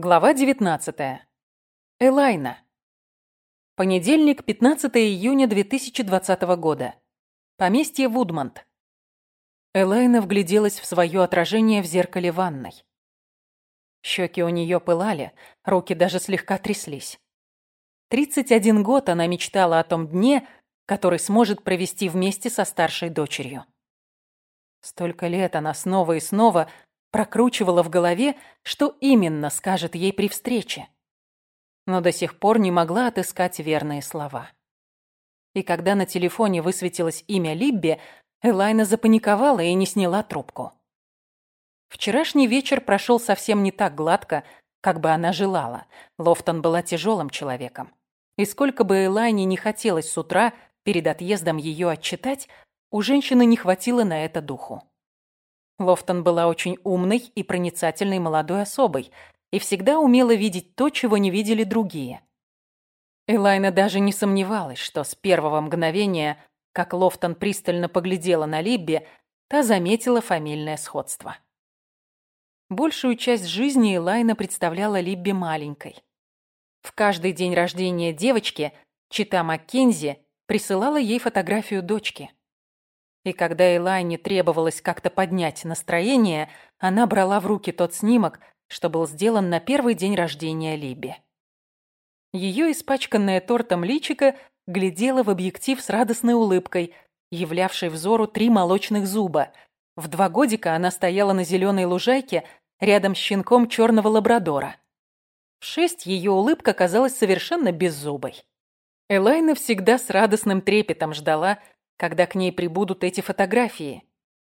Глава 19. Элайна. Понедельник, 15 июня 2020 года. Поместье Вудмонт. Элайна вгляделась в свое отражение в зеркале ванной. Щеки у нее пылали, руки даже слегка тряслись. 31 год она мечтала о том дне, который сможет провести вместе со старшей дочерью. Столько лет она снова и снова прокручивала в голове, что именно скажет ей при встрече. Но до сих пор не могла отыскать верные слова. И когда на телефоне высветилось имя Либби, Элайна запаниковала и не сняла трубку. Вчерашний вечер прошел совсем не так гладко, как бы она желала. Лофтон была тяжелым человеком. И сколько бы Элайне не хотелось с утра перед отъездом ее отчитать, у женщины не хватило на это духу. Лофтон была очень умной и проницательной молодой особой и всегда умела видеть то, чего не видели другие. Элайна даже не сомневалась, что с первого мгновения, как Лофтон пристально поглядела на Либби, та заметила фамильное сходство. Большую часть жизни Элайна представляла Либби маленькой. В каждый день рождения девочки Чита Маккензи присылала ей фотографию дочки – и когда Элайне требовалось как-то поднять настроение, она брала в руки тот снимок, что был сделан на первый день рождения Либи. Ее испачканное тортом личико глядело в объектив с радостной улыбкой, являвшей взору три молочных зуба. В два годика она стояла на зеленой лужайке рядом с щенком черного лабрадора. В шесть ее улыбка казалась совершенно беззубой. Элайна всегда с радостным трепетом ждала, когда к ней прибудут эти фотографии.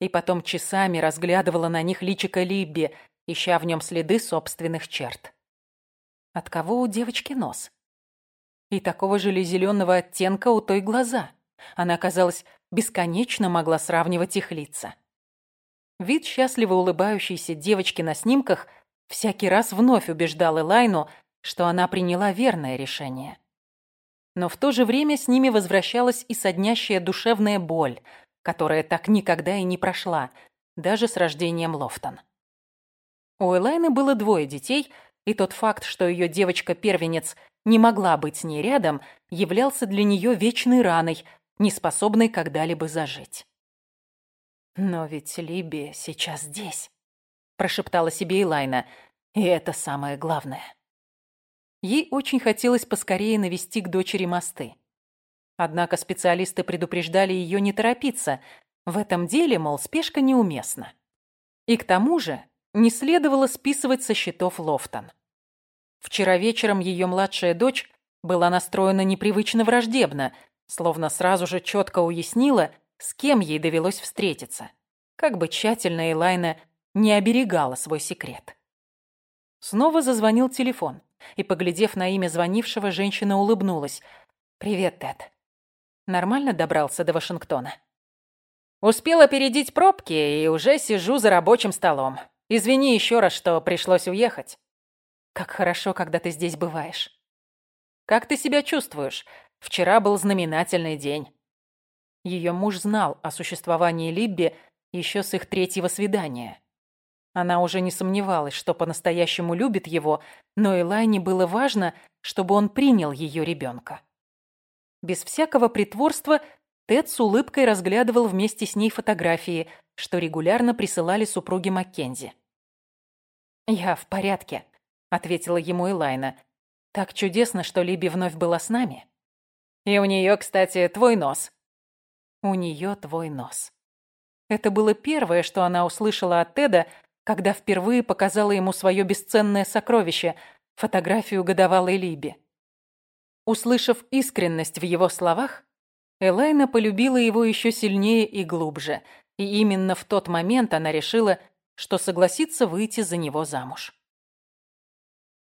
И потом часами разглядывала на них личико Либби, ища в нем следы собственных черт. От кого у девочки нос? И такого же ли зеленого оттенка у той глаза? Она, казалось, бесконечно могла сравнивать их лица. Вид счастливо улыбающейся девочки на снимках всякий раз вновь убеждал Элайну, что она приняла верное решение. Но в то же время с ними возвращалась и соднящая душевная боль, которая так никогда и не прошла, даже с рождением Лофтон. У Элайны было двое детей, и тот факт, что ее девочка-первенец не могла быть с ней рядом, являлся для нее вечной раной, неспособной когда-либо зажить. «Но ведь Либи сейчас здесь», – прошептала себе Элайна, – «и это самое главное». Ей очень хотелось поскорее навести к дочери мосты. Однако специалисты предупреждали ее не торопиться. В этом деле, мол, спешка неуместна. И к тому же не следовало списывать со счетов Лофтон. Вчера вечером ее младшая дочь была настроена непривычно враждебно, словно сразу же четко уяснила, с кем ей довелось встретиться. Как бы тщательно Элайна не оберегала свой секрет. Снова зазвонил телефон и, поглядев на имя звонившего, женщина улыбнулась. «Привет, Тед. Нормально добрался до Вашингтона?» «Успел опередить пробки и уже сижу за рабочим столом. Извини еще раз, что пришлось уехать». «Как хорошо, когда ты здесь бываешь». «Как ты себя чувствуешь? Вчера был знаменательный день». Ее муж знал о существовании Либби еще с их третьего свидания. Она уже не сомневалась, что по-настоящему любит его, но Элайне было важно, чтобы он принял ее ребенка. Без всякого притворства Тед с улыбкой разглядывал вместе с ней фотографии, что регулярно присылали супруги Маккензи. «Я в порядке», — ответила ему Элайна. «Так чудесно, что Либи вновь была с нами». «И у нее, кстати, твой нос». «У нее твой нос». Это было первое, что она услышала от Теда, когда впервые показала ему свое бесценное сокровище – фотографию годовалой Либи. Услышав искренность в его словах, Элайна полюбила его еще сильнее и глубже, и именно в тот момент она решила, что согласится выйти за него замуж.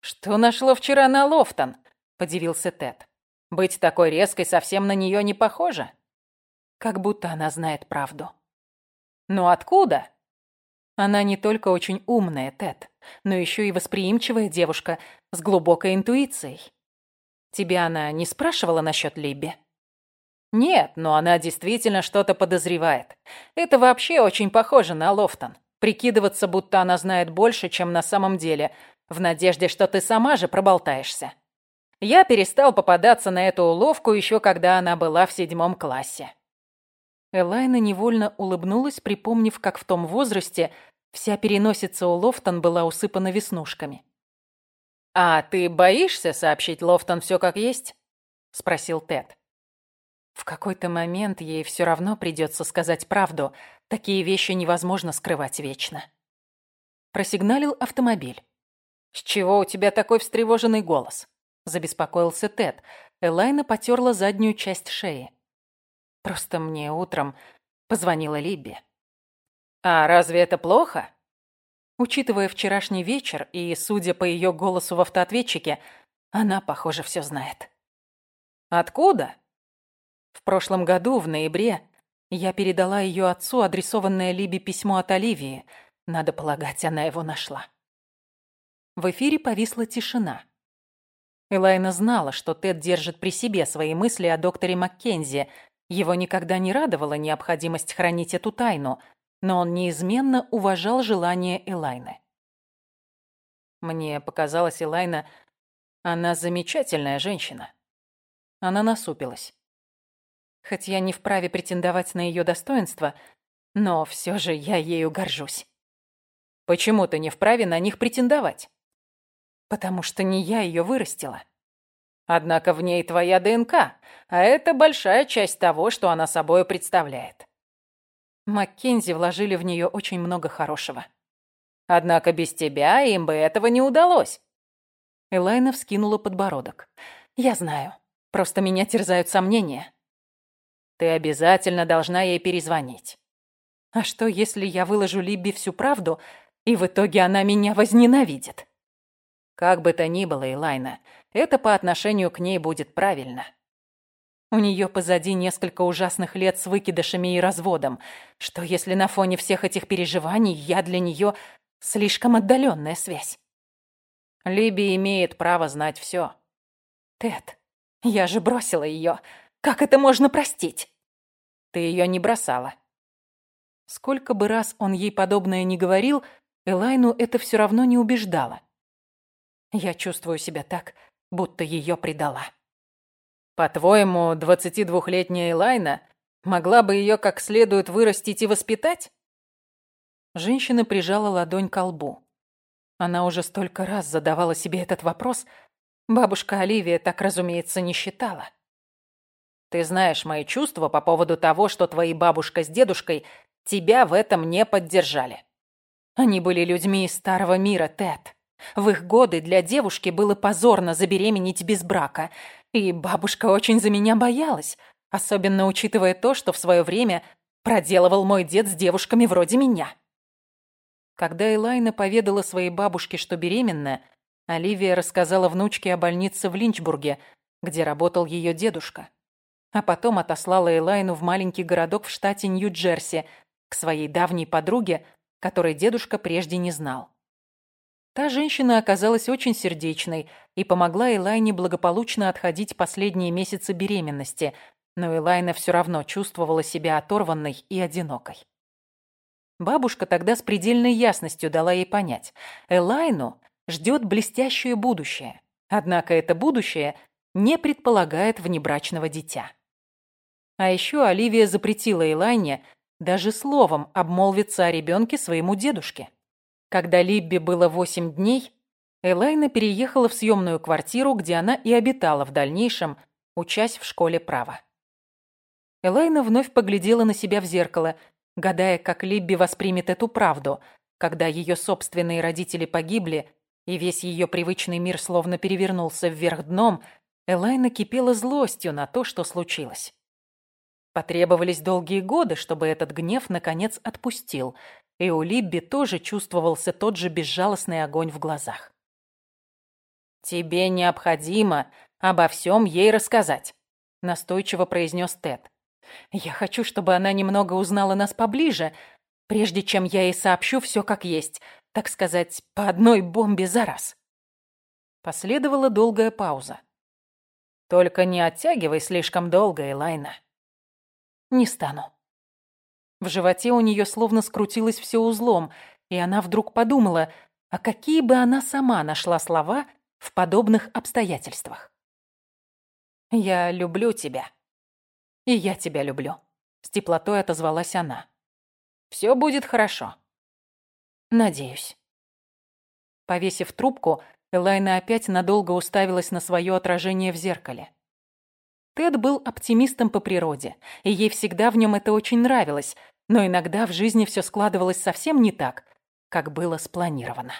«Что нашло вчера на Лофтон?» – подивился Тед. «Быть такой резкой совсем на нее не похоже». Как будто она знает правду. «Ну откуда?» Она не только очень умная, Тед, но еще и восприимчивая девушка с глубокой интуицией. Тебя она не спрашивала насчет Либби? Нет, но она действительно что-то подозревает. Это вообще очень похоже на Лофтон. Прикидываться, будто она знает больше, чем на самом деле, в надежде, что ты сама же проболтаешься. Я перестал попадаться на эту уловку еще когда она была в седьмом классе. Элайна невольно улыбнулась, припомнив, как в том возрасте вся переносица у Лофтон была усыпана веснушками. «А ты боишься сообщить Лофтон все как есть?» — спросил Тед. В какой-то момент ей все равно придется сказать правду. Такие вещи невозможно скрывать вечно. Просигналил автомобиль. «С чего у тебя такой встревоженный голос?» — забеспокоился Тед. Элайна потерла заднюю часть шеи. «Просто мне утром позвонила Либби». «А разве это плохо?» Учитывая вчерашний вечер и, судя по ее голосу в автоответчике, она, похоже, все знает. «Откуда?» В прошлом году, в ноябре, я передала ее отцу адресованное Либе письмо от Оливии. Надо полагать, она его нашла. В эфире повисла тишина. Элайна знала, что Тед держит при себе свои мысли о докторе Маккензи. Его никогда не радовала необходимость хранить эту тайну, но он неизменно уважал желание Элайны. Мне показалось, Элайна, она замечательная женщина. Она насупилась. Хоть я не вправе претендовать на ее достоинство, но все же я ею горжусь. Почему ты не вправе на них претендовать? Потому что не я ее вырастила. Однако в ней твоя ДНК, а это большая часть того, что она собой представляет. Маккензи вложили в нее очень много хорошего. Однако без тебя им бы этого не удалось. Элайна вскинула подбородок. Я знаю. Просто меня терзают сомнения. Ты обязательно должна ей перезвонить. А что, если я выложу Либби всю правду, и в итоге она меня возненавидит? Как бы то ни было, Элайна, это по отношению к ней будет правильно. У нее позади несколько ужасных лет с выкидышами и разводом. Что если на фоне всех этих переживаний я для нее слишком отдаленная связь? Либи имеет право знать все. Тед, я же бросила ее. Как это можно простить? Ты ее не бросала. Сколько бы раз он ей подобное не говорил, Элайну это все равно не убеждало. Я чувствую себя так, будто ее предала. По-твоему, 22-летняя Элайна могла бы ее как следует вырастить и воспитать? Женщина прижала ладонь к лбу. Она уже столько раз задавала себе этот вопрос. Бабушка Оливия так, разумеется, не считала. Ты знаешь мои чувства по поводу того, что твои бабушка с дедушкой тебя в этом не поддержали. Они были людьми из старого мира, Тед. В их годы для девушки было позорно забеременеть без брака, и бабушка очень за меня боялась, особенно учитывая то, что в свое время проделывал мой дед с девушками вроде меня. Когда Элайна поведала своей бабушке, что беременна, Оливия рассказала внучке о больнице в Линчбурге, где работал ее дедушка а потом отослала Элайну в маленький городок в штате Нью-Джерси к своей давней подруге, которой дедушка прежде не знал. Та женщина оказалась очень сердечной и помогла Элайне благополучно отходить последние месяцы беременности, но Элайна все равно чувствовала себя оторванной и одинокой. Бабушка тогда с предельной ясностью дала ей понять, Элайну ждет блестящее будущее, однако это будущее не предполагает внебрачного дитя. А еще Оливия запретила Элайне даже словом обмолвиться о ребенке своему дедушке. Когда Либби было восемь дней, Элайна переехала в съемную квартиру, где она и обитала в дальнейшем, учась в школе права. Элайна вновь поглядела на себя в зеркало, гадая, как Либби воспримет эту правду, когда ее собственные родители погибли, и весь ее привычный мир словно перевернулся вверх дном, Элайна кипела злостью на то, что случилось. Потребовались долгие годы, чтобы этот гнев наконец отпустил, и у Либби тоже чувствовался тот же безжалостный огонь в глазах. «Тебе необходимо обо всем ей рассказать», — настойчиво произнес Тед. «Я хочу, чтобы она немного узнала нас поближе, прежде чем я ей сообщу все как есть, так сказать, по одной бомбе за раз». Последовала долгая пауза. «Только не оттягивай слишком долго, Элайна». Не стану. В животе у нее словно скрутилось все узлом, и она вдруг подумала, а какие бы она сама нашла слова в подобных обстоятельствах. «Я люблю тебя. И я тебя люблю», — с теплотой отозвалась она. «Все будет хорошо». «Надеюсь». Повесив трубку, Элайна опять надолго уставилась на свое отражение в зеркале. Тед был оптимистом по природе, и ей всегда в нем это очень нравилось, но иногда в жизни все складывалось совсем не так, как было спланировано.